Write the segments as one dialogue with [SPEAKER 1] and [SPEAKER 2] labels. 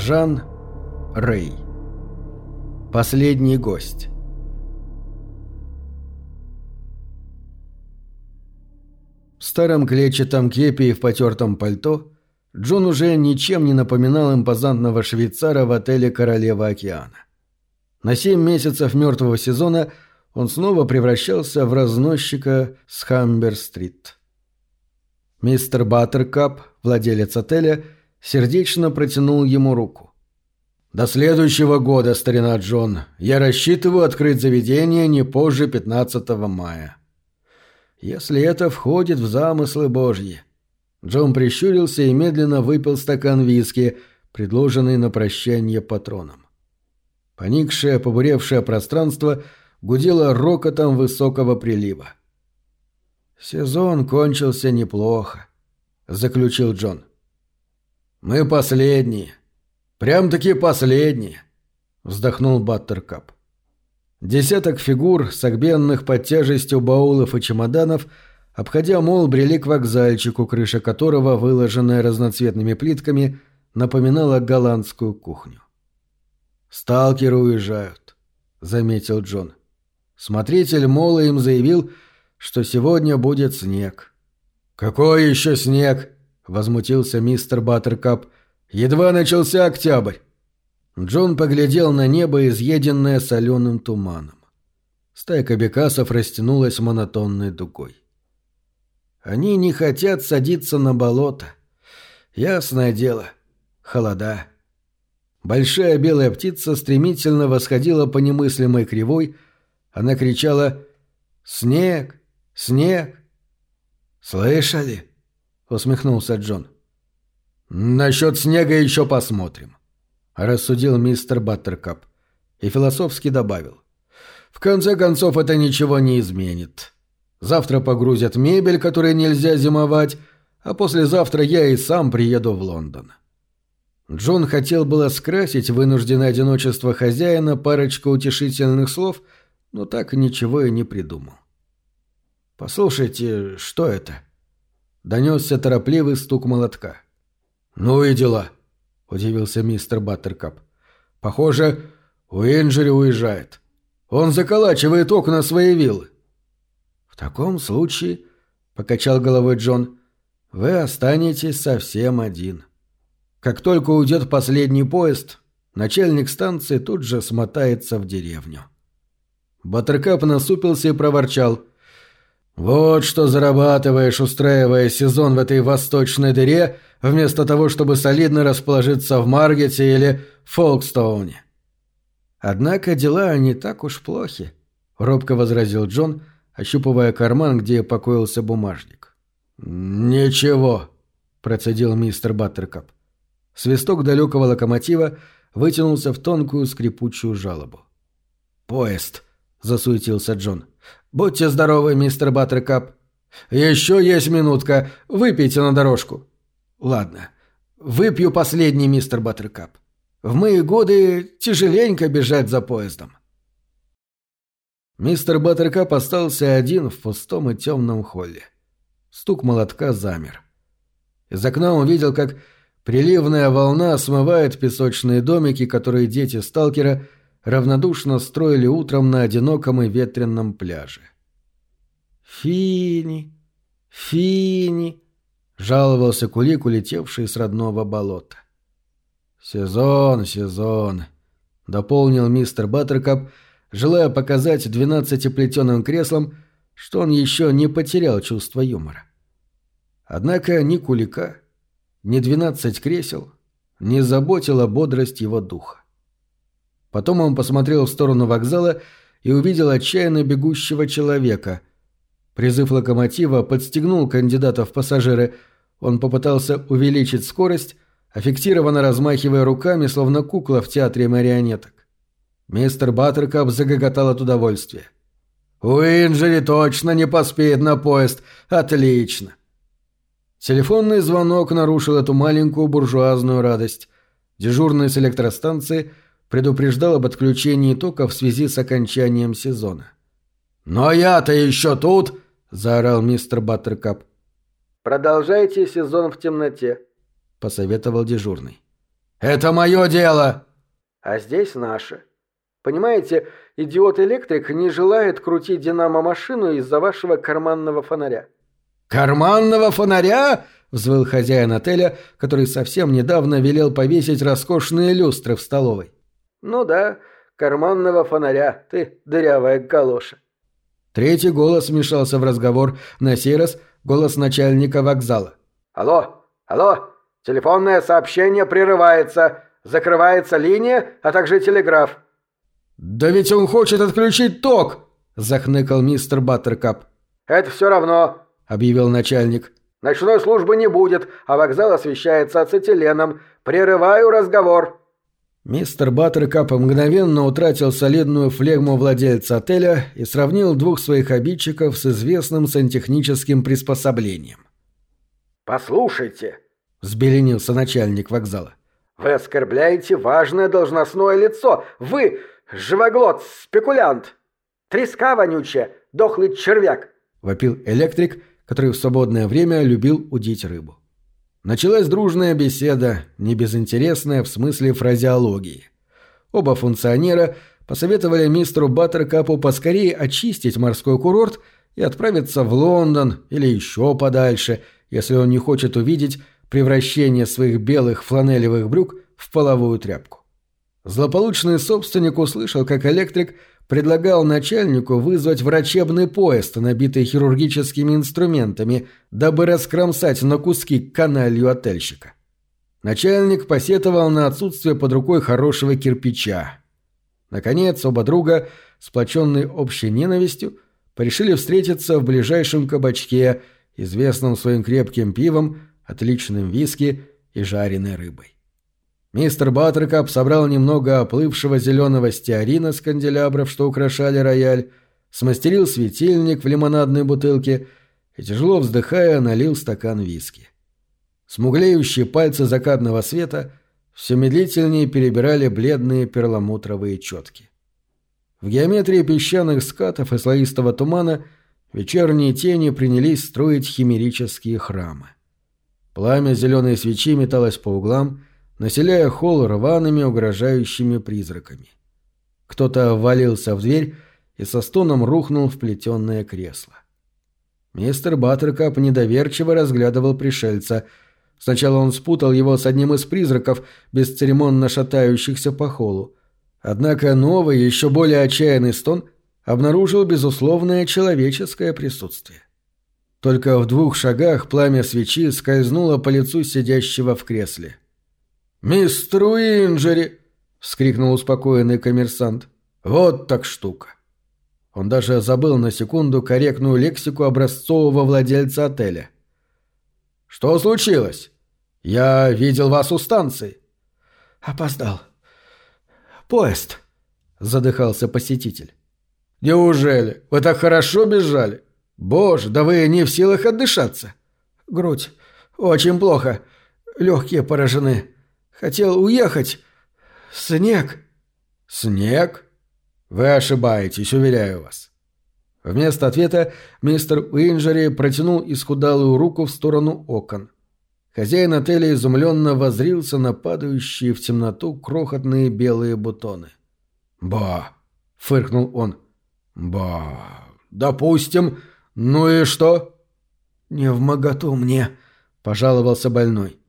[SPEAKER 1] Жан Рэй. Последний гость. В старом клетчатом кепе и в потертом пальто Джон уже ничем не напоминал импозантного швейцара в отеле «Королева океана». На семь месяцев мертвого сезона он снова превращался в разносчика с Хамбер-стрит. Мистер Баттеркап, владелец отеля, сердечно протянул ему руку. «До следующего года, старина Джон, я рассчитываю открыть заведение не позже 15 мая». «Если это входит в замыслы Божьи». Джон прищурился и медленно выпил стакан виски, предложенный на прощание патроном. Поникшее, побуревшее пространство гудело рокотом высокого прилива. «Сезон кончился неплохо», — заключил Джон. «Мы последние. Прям-таки последние», — вздохнул Баттеркап. Десяток фигур, согбенных под тяжестью баулов и чемоданов, обходя мол, брели к вокзальчику, крыша которого, выложенная разноцветными плитками, напоминала голландскую кухню. «Сталкеры уезжают», — заметил Джон. Смотритель мола им заявил, что сегодня будет снег. «Какой еще снег?» — возмутился мистер Баттеркап. «Едва начался октябрь». Джон поглядел на небо, изъеденное соленым туманом. Стайка бекасов растянулась монотонной дугой. «Они не хотят садиться на болото. Ясное дело. Холода». Большая белая птица стремительно восходила по немыслимой кривой. Она кричала «Снег! Снег!» «Слышали?» — усмехнулся Джон. «Насчет снега еще посмотрим», — рассудил мистер Баттеркап и философски добавил. «В конце концов, это ничего не изменит. Завтра погрузят мебель, которой нельзя зимовать, а послезавтра я и сам приеду в Лондон». Джон хотел было скрасить вынужденное одиночество хозяина парочку утешительных слов, но так ничего и не придумал. «Послушайте, что это?» Донесся торопливый стук молотка. «Ну и дела», — удивился мистер Баттеркап. «Похоже, Уинджери уезжает. Он заколачивает окна своей виллы». «В таком случае», — покачал головой Джон, — «вы останетесь совсем один». Как только уйдет последний поезд, начальник станции тут же смотается в деревню. Баттеркап насупился и проворчал. «Вот что зарабатываешь, устраивая сезон в этой восточной дыре, вместо того, чтобы солидно расположиться в Маргете или Фолкстоуне». «Однако дела не так уж плохи», — робко возразил Джон, ощупывая карман, где покоился бумажник. «Ничего», — процедил мистер Баттеркап. Свисток далекого локомотива вытянулся в тонкую скрипучую жалобу. «Поезд!» — засуетился Джон. «Будьте здоровы, мистер Баттеркап!» «Еще есть минутка. Выпейте на дорожку». «Ладно. Выпью последний, мистер Баттеркап. В мои годы тяжеленько бежать за поездом». Мистер Баттеркап остался один в пустом и темном холле. Стук молотка замер. Из окна он видел, как Приливная волна смывает песочные домики, которые дети сталкера равнодушно строили утром на одиноком и ветренном пляже. «Фини, Фини!» — жаловался Кулик, улетевший с родного болота. «Сезон, сезон!» — дополнил мистер Баттеркап, желая показать двенадцатиплетеным креслом, что он еще не потерял чувство юмора. Однако ни Кулика, ни двенадцать кресел не заботила бодрость его духа. Потом он посмотрел в сторону вокзала и увидел отчаянно бегущего человека. Призыв локомотива подстегнул кандидата в пассажиры. Он попытался увеличить скорость, аффектированно размахивая руками, словно кукла в театре марионеток. Мистер Баттеркап загоготал от удовольствия. «Уинджери точно не поспеет на поезд! Отлично! Телефонный звонок нарушил эту маленькую буржуазную радость. Дежурный с электростанции предупреждал об отключении тока в связи с окончанием сезона. «Но я-то еще тут!» – заорал мистер Баттеркап. «Продолжайте сезон в темноте», – посоветовал дежурный. «Это мое дело!»
[SPEAKER 2] «А здесь наше. Понимаете, идиот-электрик не желает крутить динамо-машину из-за вашего карманного фонаря».
[SPEAKER 1] «Карманного фонаря?» — взвыл хозяин отеля, который совсем недавно велел повесить роскошные люстры в столовой.
[SPEAKER 2] «Ну да, карманного фонаря, ты дырявая галоша».
[SPEAKER 1] Третий голос вмешался в разговор, на сей раз голос начальника вокзала.
[SPEAKER 2] «Алло, алло, телефонное сообщение прерывается, закрывается линия, а также телеграф».
[SPEAKER 1] «Да ведь он хочет отключить ток!» – захныкал мистер Баттеркап.
[SPEAKER 2] «Это все равно», – объявил начальник. «Ночной службы не будет, а вокзал освещается ацетиленом. Прерываю разговор».
[SPEAKER 1] Мистер Баттеркап мгновенно утратил солидную флегму владельца отеля и сравнил двух своих обидчиков с известным сантехническим приспособлением.
[SPEAKER 2] «Послушайте», —
[SPEAKER 1] взбеленился начальник вокзала.
[SPEAKER 2] «Вы оскорбляете важное должностное лицо. Вы — живоглот, спекулянт, треска вонючая, дохлый червяк», —
[SPEAKER 1] вопил электрик, который в свободное время любил удить рыбу. Началась дружная беседа, не безинтересная в смысле фразеологии. Оба функционера посоветовали мистеру Баттеркапу поскорее очистить морской курорт и отправиться в Лондон или еще подальше, если он не хочет увидеть превращение своих белых фланелевых брюк в половую тряпку. Злополучный собственник услышал, как электрик предлагал начальнику вызвать врачебный поезд, набитый хирургическими инструментами, дабы раскромсать на куски каналью отельщика. Начальник посетовал на отсутствие под рукой хорошего кирпича. Наконец, оба друга, сплоченные общей ненавистью, решили встретиться в ближайшем кабачке, известном своим крепким пивом, отличным виски и жареной рыбой. Мистер Баттеркап собрал немного оплывшего зеленого стеарина с канделябров, что украшали рояль, смастерил светильник в лимонадной бутылке и, тяжело вздыхая, налил стакан виски. Смуглеющие пальцы закатного света все медлительнее перебирали бледные перламутровые четки. В геометрии песчаных скатов и слоистого тумана вечерние тени принялись строить химерические храмы. Пламя зеленой свечи металось по углам — населяя холл рваными угрожающими призраками. Кто-то ввалился в дверь и со стоном рухнул в плетенное кресло. Мистер Баттеркап недоверчиво разглядывал пришельца. Сначала он спутал его с одним из призраков, бесцеремонно шатающихся по холлу. Однако новый, еще более отчаянный стон обнаружил безусловное человеческое присутствие. Только в двух шагах пламя свечи скользнуло по лицу сидящего в кресле. «Мистер Уинджери!» — вскрикнул успокоенный коммерсант. «Вот так штука!» Он даже забыл на секунду корректную лексику образцового владельца отеля. «Что случилось? Я видел вас у станции».
[SPEAKER 2] «Опоздал. Поезд», — задыхался посетитель.
[SPEAKER 1] «Неужели? Вы так хорошо бежали? Боже, да вы не в силах отдышаться!»
[SPEAKER 2] «Грудь. Очень плохо. Легкие поражены. Хотел уехать. Снег.
[SPEAKER 1] Снег? Вы ошибаетесь, уверяю вас. Вместо ответа мистер Уинджери протянул исхудалую руку в сторону окон. Хозяин отеля изумленно возрился на падающие в темноту крохотные белые бутоны. «Ба!» — фыркнул он. «Ба! Допустим. Ну и что?»
[SPEAKER 2] «Не в моготу мне», — пожаловался больной.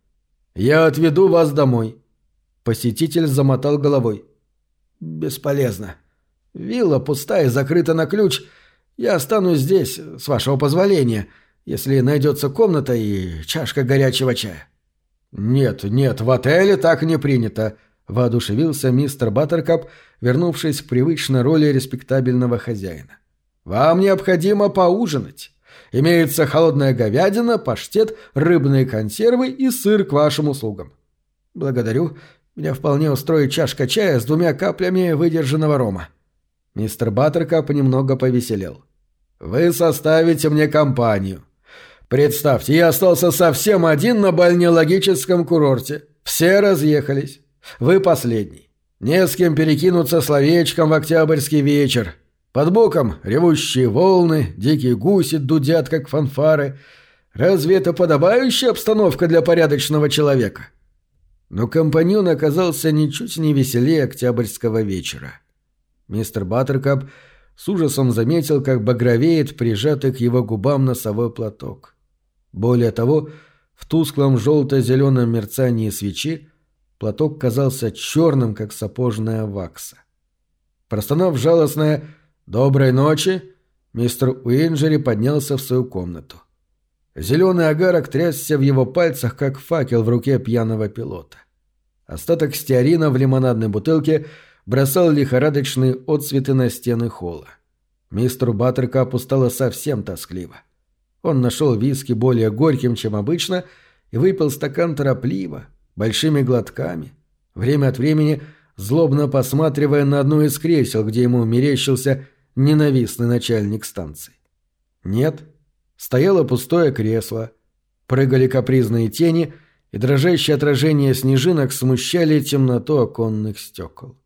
[SPEAKER 1] «Я отведу вас домой». Посетитель замотал головой.
[SPEAKER 2] «Бесполезно. Вилла пустая, закрыта на ключ. Я останусь здесь, с вашего позволения, если найдется комната и чашка горячего чая».
[SPEAKER 1] «Нет, нет, в отеле так не принято», — воодушевился мистер Баттеркап, вернувшись к привычной роли респектабельного хозяина. «Вам необходимо поужинать. Имеется холодная говядина, паштет, рыбные консервы и сыр к вашим услугам.
[SPEAKER 2] Благодарю. Меня вполне устроит чашка чая с двумя каплями выдержанного рома.
[SPEAKER 1] Мистер Баттеркап немного повеселел. Вы составите мне компанию. Представьте, я остался совсем один на бальнеологическом курорте. Все разъехались. Вы последний. Не с кем перекинуться словечком в октябрьский вечер. Под боком ревущие волны, дикие гуси дудят, как фанфары. Разве это подобающая обстановка для порядочного человека? Но компаньон оказался ничуть не веселее октябрьского вечера. Мистер Баттеркап с ужасом заметил, как багровеет прижатый к его губам носовой платок. Более того, в тусклом желто-зеленом мерцании свечи платок казался черным, как сапожная вакса. Простонав жалостное «Доброй ночи!», мистер Уинджери поднялся в свою комнату. Зеленый агарок трясся в его пальцах, как факел в руке пьяного пилота. Остаток стеарина в лимонадной бутылке бросал лихорадочные отцветы на стены холла. Мистеру Баттеркапу стало совсем тоскливо. Он нашел виски более горьким, чем обычно, и выпил стакан торопливо, большими глотками, время от времени злобно посматривая на одно из кресел, где ему мерещился ненавистный начальник станции. Нет, стояло пустое кресло, прыгали капризные тени, и дрожащие отражения снежинок смущали темноту оконных стекол.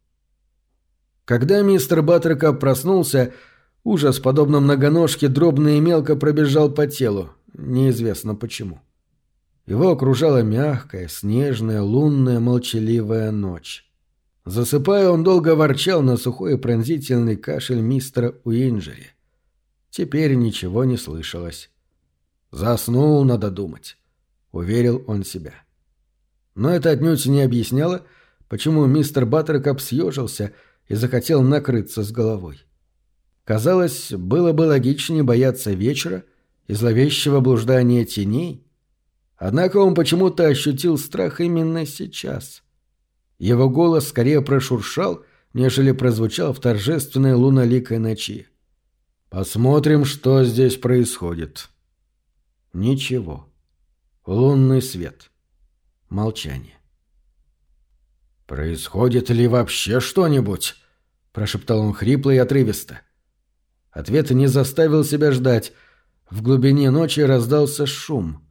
[SPEAKER 1] Когда мистер Баттеркап проснулся, ужас, подобно многоножке, дробно и мелко пробежал по телу, неизвестно почему. Его окружала мягкая, снежная, лунная, молчаливая ночь. Засыпая, он долго ворчал на сухой и пронзительный кашель мистера Уинджери. Теперь ничего не слышалось. «Заснул, надо думать», — уверил он себя. Но это отнюдь не объясняло, почему мистер Баттеркап съежился и захотел накрыться с головой. Казалось, было бы логичнее бояться вечера и зловещего блуждания теней, однако он почему-то ощутил страх именно сейчас. Его голос скорее прошуршал, нежели прозвучал в торжественной луноликой ночи. Посмотрим, что здесь происходит. Ничего. Лунный свет. Молчание. «Происходит ли вообще что-нибудь?» – прошептал он хрипло и отрывисто. Ответ не заставил себя ждать. В глубине ночи раздался шум.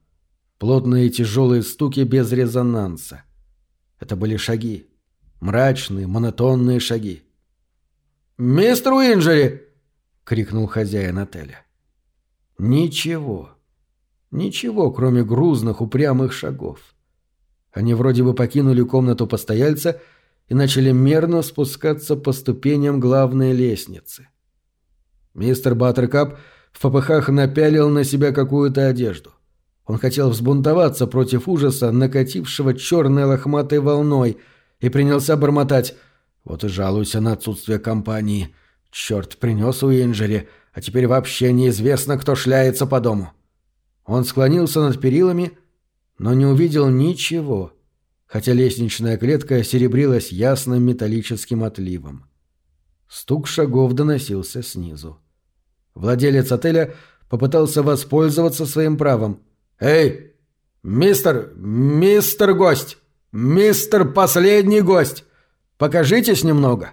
[SPEAKER 1] Плотные тяжелые стуки без резонанса. Это были шаги. Мрачные, монотонные шаги. «Мистер Уинджери!» — крикнул хозяин отеля. Ничего. Ничего, кроме грузных, упрямых шагов. Они вроде бы покинули комнату постояльца и начали мерно спускаться по ступеням главной лестницы. Мистер Баттеркап в попыхах напялил на себя какую-то одежду. Он хотел взбунтоваться против ужаса, накатившего черной лохматой волной, и принялся бормотать «Вот и жалуйся на отсутствие компании. Черт, принес у Инжери, а теперь вообще неизвестно, кто шляется по дому. Он склонился над перилами, но не увидел ничего, хотя лестничная клетка серебрилась ясным металлическим отливом. Стук шагов доносился снизу. Владелец отеля попытался воспользоваться своим правом. «Эй, мистер, мистер гость! Мистер последний гость! Покажитесь немного!»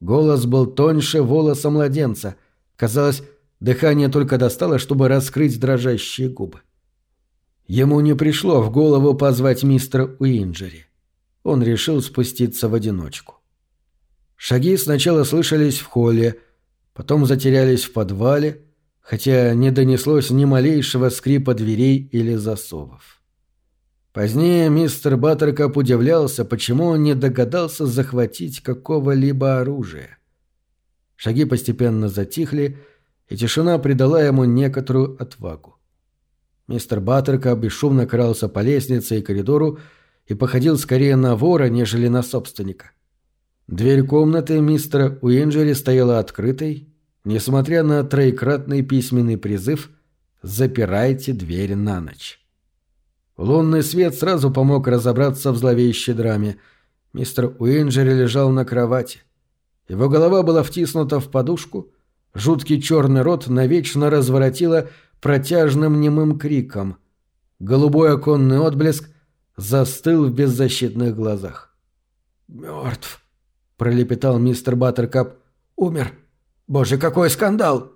[SPEAKER 1] Голос был тоньше волоса младенца. Казалось, дыхание только достало, чтобы раскрыть дрожащие губы. Ему не пришло в голову позвать мистера Уинджери. Он решил спуститься в одиночку. Шаги сначала слышались в холле, потом затерялись в подвале, хотя не донеслось ни малейшего скрипа дверей или засовов. Позднее мистер Баттеркап удивлялся, почему он не догадался захватить какого-либо оружия. Шаги постепенно затихли, и тишина придала ему некоторую отвагу. Мистер Баттеркап бесшумно крался по лестнице и коридору и походил скорее на вора, нежели на собственника. Дверь комнаты мистера Уинджери стояла открытой, несмотря на троекратный письменный призыв «Запирайте дверь на ночь». Лунный свет сразу помог разобраться в зловещей драме. Мистер Уинджери лежал на кровати. Его голова была втиснута в подушку, жуткий черный рот навечно разворотило протяжным немым криком. Голубой оконный отблеск застыл в беззащитных глазах. «Мертв», — пролепетал мистер Баттеркап. «Умер. Боже, какой скандал!»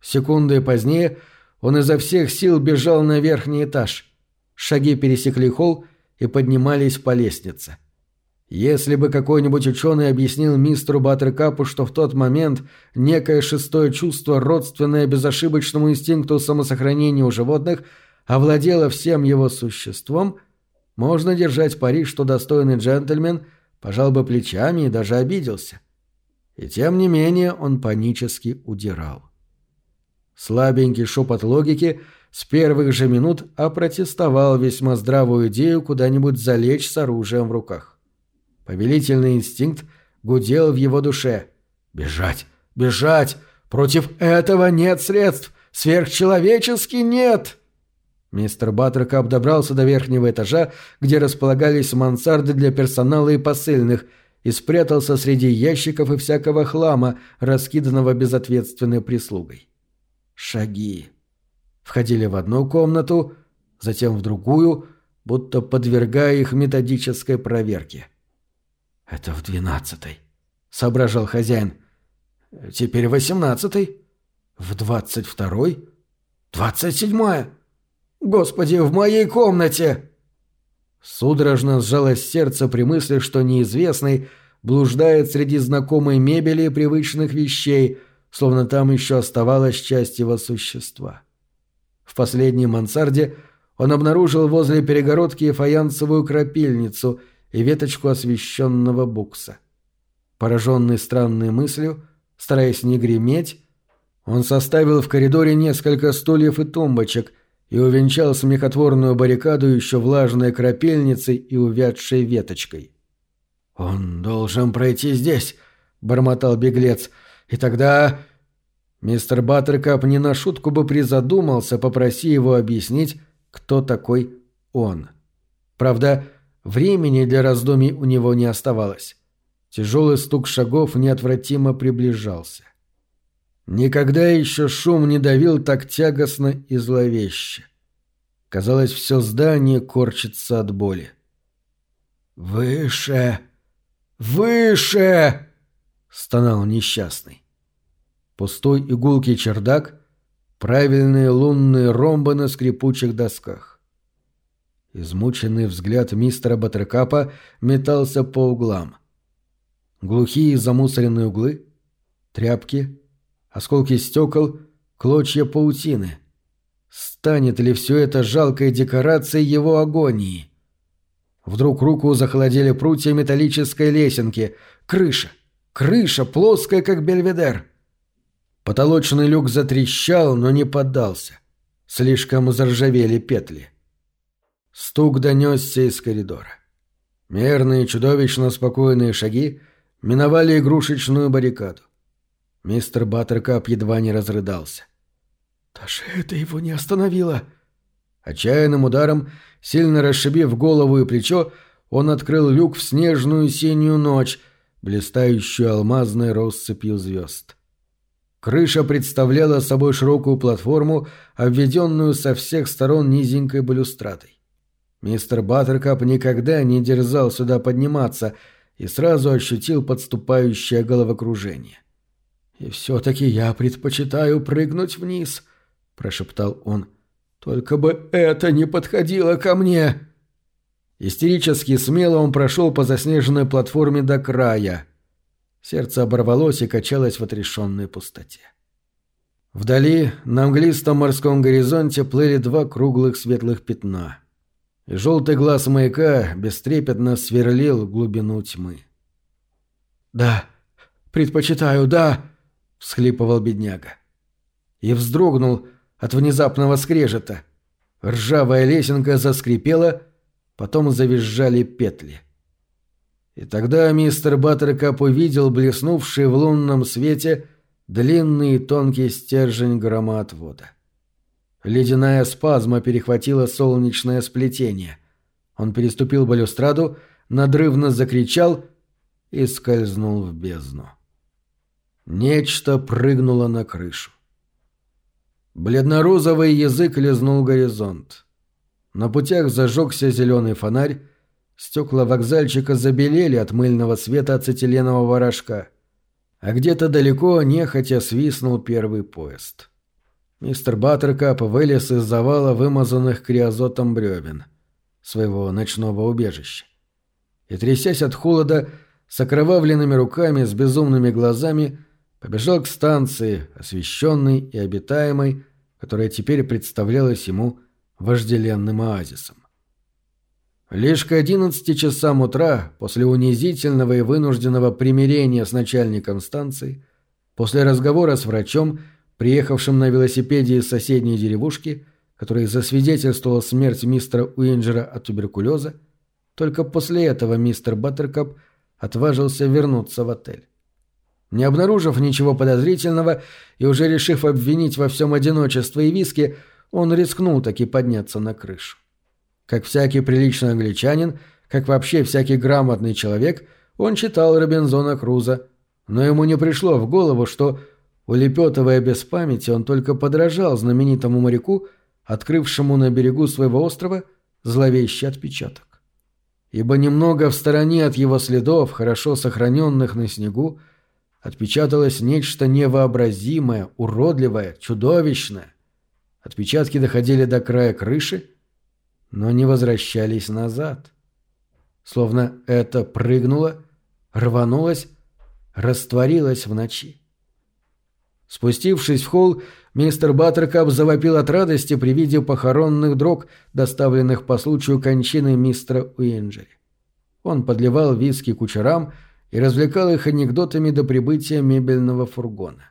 [SPEAKER 1] Секунды позднее он изо всех сил бежал на верхний этаж. Шаги пересекли холл и поднимались по лестнице. Если бы какой-нибудь ученый объяснил мистеру Баттеркапу, что в тот момент некое шестое чувство, родственное безошибочному инстинкту самосохранения у животных, овладело всем его существом, можно держать пари, что достойный джентльмен пожал бы плечами и даже обиделся. И тем не менее он панически удирал. Слабенький шепот логики с первых же минут опротестовал весьма здравую идею куда-нибудь залечь с оружием в руках. Повелительный инстинкт гудел в его душе. «Бежать! Бежать! Против этого нет средств! Сверхчеловечески нет!» Мистер Баттеркап добрался до верхнего этажа, где располагались мансарды для персонала и посыльных, и спрятался среди ящиков и всякого хлама, раскиданного безответственной прислугой. Шаги. Входили в одну комнату, затем в другую, будто подвергая их методической проверке. «Это в двенадцатой», — соображал хозяин. «Теперь восемнадцатый. В двадцать второй. Двадцать седьмая. Господи, в моей комнате!» Судорожно сжалось сердце при мысли, что неизвестный блуждает среди знакомой мебели и привычных вещей, словно там еще оставалась часть его существа. В последней мансарде он обнаружил возле перегородки фаянсовую крапильницу и веточку освещенного букса. Пораженный странной мыслью, стараясь не греметь, он составил в коридоре несколько стульев и тумбочек – и увенчал смехотворную баррикаду еще влажной крапельницей и увядшей веточкой. «Он должен пройти здесь», — бормотал беглец, — «и тогда...» Мистер Баттеркап не на шутку бы призадумался, попроси его объяснить, кто такой он. Правда, времени для раздумий у него не оставалось. Тяжелый стук шагов неотвратимо приближался. Никогда еще шум не давил так тягостно и зловеще. Казалось, все здание корчится от боли. «Выше! Выше!» — стонал несчастный. Пустой игулкий чердак, правильные лунные ромбы на скрипучих досках. Измученный взгляд мистера Баттеркапа метался по углам. Глухие замусоренные углы, тряпки — осколки стекол, клочья паутины. Станет ли все это жалкой декорацией его агонии? Вдруг руку захолодели прутья металлической лесенки. Крыша! Крыша, плоская, как бельведер. Потолочный люк затрещал, но не поддался. Слишком заржавели петли. Стук донесся из коридора. Мерные, чудовищно спокойные шаги миновали игрушечную баррикаду. Мистер Баттеркап едва не разрыдался. «Даже это его не остановило!» Отчаянным ударом, сильно расшибив голову и плечо, он открыл люк в снежную синюю ночь, блистающую алмазной россыпью звезд. Крыша представляла собой широкую платформу, обведенную со всех сторон низенькой балюстрадой. Мистер Баттеркап никогда не дерзал сюда подниматься и сразу ощутил подступающее головокружение. «И все-таки я предпочитаю прыгнуть вниз», — прошептал он. «Только бы это не подходило ко мне!» Истерически смело он прошел по заснеженной платформе до края. Сердце оборвалось и качалось в отрешенной пустоте. Вдали, на мглистом морском горизонте, плыли два круглых светлых пятна. И желтый глаз маяка бестрепетно сверлил глубину тьмы. «Да, предпочитаю, да!» — всхлипывал бедняга. И вздрогнул от внезапного скрежета. Ржавая лесенка заскрипела, потом завизжали петли. И тогда мистер Баттеркап увидел блеснувший в лунном свете длинный и тонкий стержень громоотвода. Ледяная спазма перехватила солнечное сплетение. Он переступил балюстраду, надрывно закричал и скользнул в бездну. Нечто прыгнуло на крышу. Бледно-розовый язык лизнул горизонт. На путях зажегся зеленый фонарь, стекла вокзальчика забелели от мыльного света ацетиленового рожка, а где-то далеко нехотя свистнул первый поезд. Мистер Баттеркап вылез из завала вымазанных криозотом бревен своего ночного убежища. И, трясясь от холода, с окровавленными руками, с безумными глазами, побежал к станции, освещенной и обитаемой, которая теперь представлялась ему вожделенным оазисом. Лишь к одиннадцати часам утра, после унизительного и вынужденного примирения с начальником станции, после разговора с врачом, приехавшим на велосипеде из соседней деревушки, который засвидетельствовал смерть мистера Уинджера от туберкулеза, только после этого мистер Баттеркап отважился вернуться в отель. Не обнаружив ничего подозрительного и уже решив обвинить во всем одиночество и виски, он рискнул таки подняться на крышу. Как всякий приличный англичанин, как вообще всякий грамотный человек, он читал Робинзона Круза, но ему не пришло в голову, что, улепетывая без памяти, он только подражал знаменитому моряку, открывшему на берегу своего острова зловещий отпечаток. Ибо немного в стороне от его следов, хорошо сохраненных на снегу, отпечаталось нечто невообразимое, уродливое, чудовищное. Отпечатки доходили до края крыши, но не возвращались назад. Словно это прыгнуло, рванулось, растворилось в ночи. Спустившись в холл, мистер Баттеркап завопил от радости при виде похоронных дрог, доставленных по случаю кончины мистера Уинджери. Он подливал виски кучерам и развлекал их анекдотами до прибытия мебельного фургона.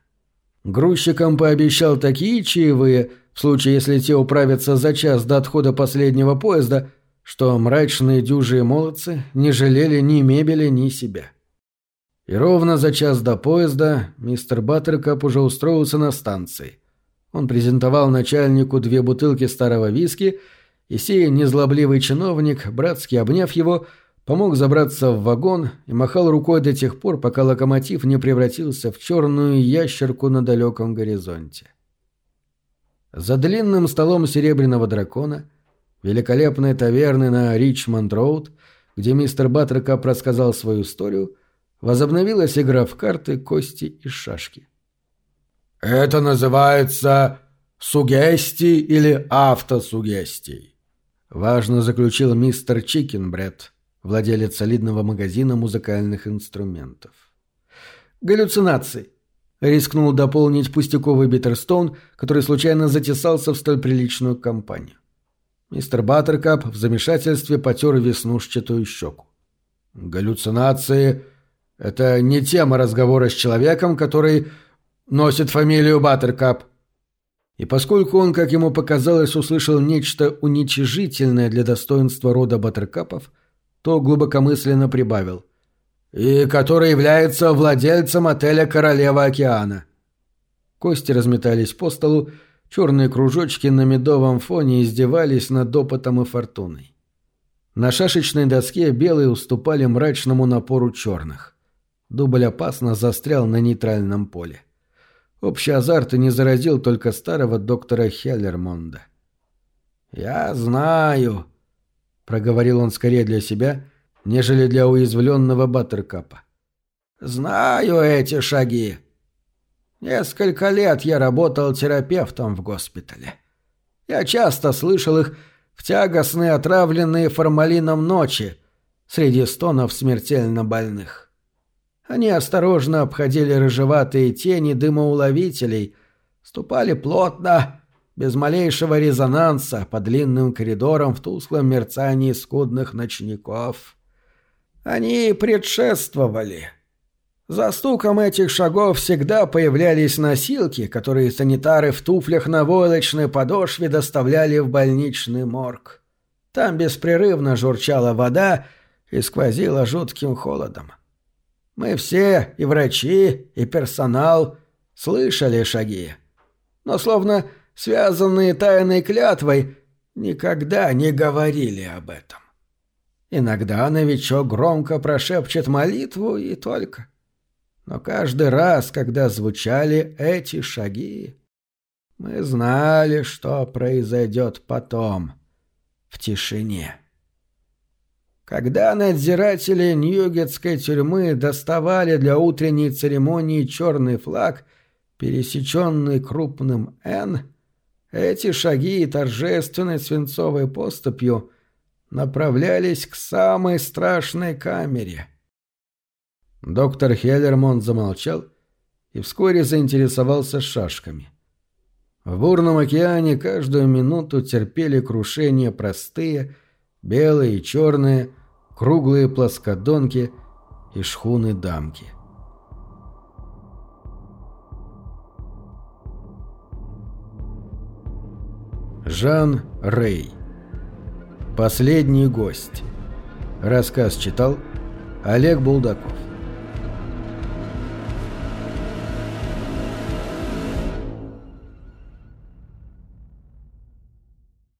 [SPEAKER 1] Грузчикам пообещал такие чаевые, в случае, если те управятся за час до отхода последнего поезда, что мрачные дюжие молодцы не жалели ни мебели, ни себя. И ровно за час до поезда мистер Баттеркап уже устроился на станции. Он презентовал начальнику две бутылки старого виски, и сей незлобливый чиновник, братски обняв его, помог забраться в вагон и махал рукой до тех пор, пока локомотив не превратился в черную ящерку на далеком горизонте. За длинным столом серебряного дракона, великолепной таверны на Ричмонд-Роуд, где мистер Баттеркап рассказал свою историю, возобновилась игра в карты, кости и шашки.
[SPEAKER 2] «Это называется сугестий или автосугестий», — важно заключил мистер Чикенбред, владелец солидного магазина музыкальных инструментов.
[SPEAKER 1] «Галлюцинации», — рискнул дополнить пустяковый Биттерстоун, который случайно затесался в столь приличную компанию. Мистер Баттеркап в замешательстве потер веснушчатую щеку.
[SPEAKER 2] «Галлюцинации — это не тема разговора с человеком, который носит фамилию Баттеркап».
[SPEAKER 1] И поскольку он, как ему показалось, услышал нечто уничижительное для достоинства рода Баттеркапов, — то глубокомысленно прибавил.
[SPEAKER 2] «И который является владельцем отеля «Королева океана».
[SPEAKER 1] Кости разметались по столу, черные кружочки на медовом фоне издевались над опытом и фортуной. На шашечной доске белые уступали мрачному напору черных. Дубль опасно застрял на нейтральном поле. Общий азарт не заразил только старого доктора Хеллермонда.
[SPEAKER 2] «Я знаю», —
[SPEAKER 1] проговорил он скорее для себя, нежели для уязвленного Баттеркапа.
[SPEAKER 2] «Знаю эти шаги. Несколько лет я работал терапевтом в госпитале. Я часто слышал их в тягостные отравленные формалином ночи среди стонов смертельно больных. Они осторожно обходили рыжеватые тени дымоуловителей, ступали плотно, без малейшего резонанса по длинным коридорам в тусклом мерцании скудных ночников. Они предшествовали. За стуком этих шагов всегда появлялись носилки, которые санитары в туфлях на войлочной подошве доставляли в больничный морг. Там беспрерывно журчала вода и сквозила жутким холодом. Мы все, и врачи, и персонал, слышали шаги. Но словно связанные тайной клятвой, никогда не говорили об этом. Иногда новичок громко прошепчет молитву и только. Но каждый раз, когда звучали эти шаги, мы знали, что произойдет потом, в тишине. Когда надзиратели Ньюгетской тюрьмы доставали для утренней церемонии черный флаг, пересеченный крупным «Н», эти шаги торжественной свинцовой поступью направлялись к самой страшной камере. Доктор Хеллермонт замолчал и вскоре заинтересовался шашками. В бурном океане каждую минуту терпели крушение простые,
[SPEAKER 1] Белые и черные, круглые плоскодонки и шхуны-дамки. Жан Рей. Последний гость. Рассказ читал Олег Булдаков.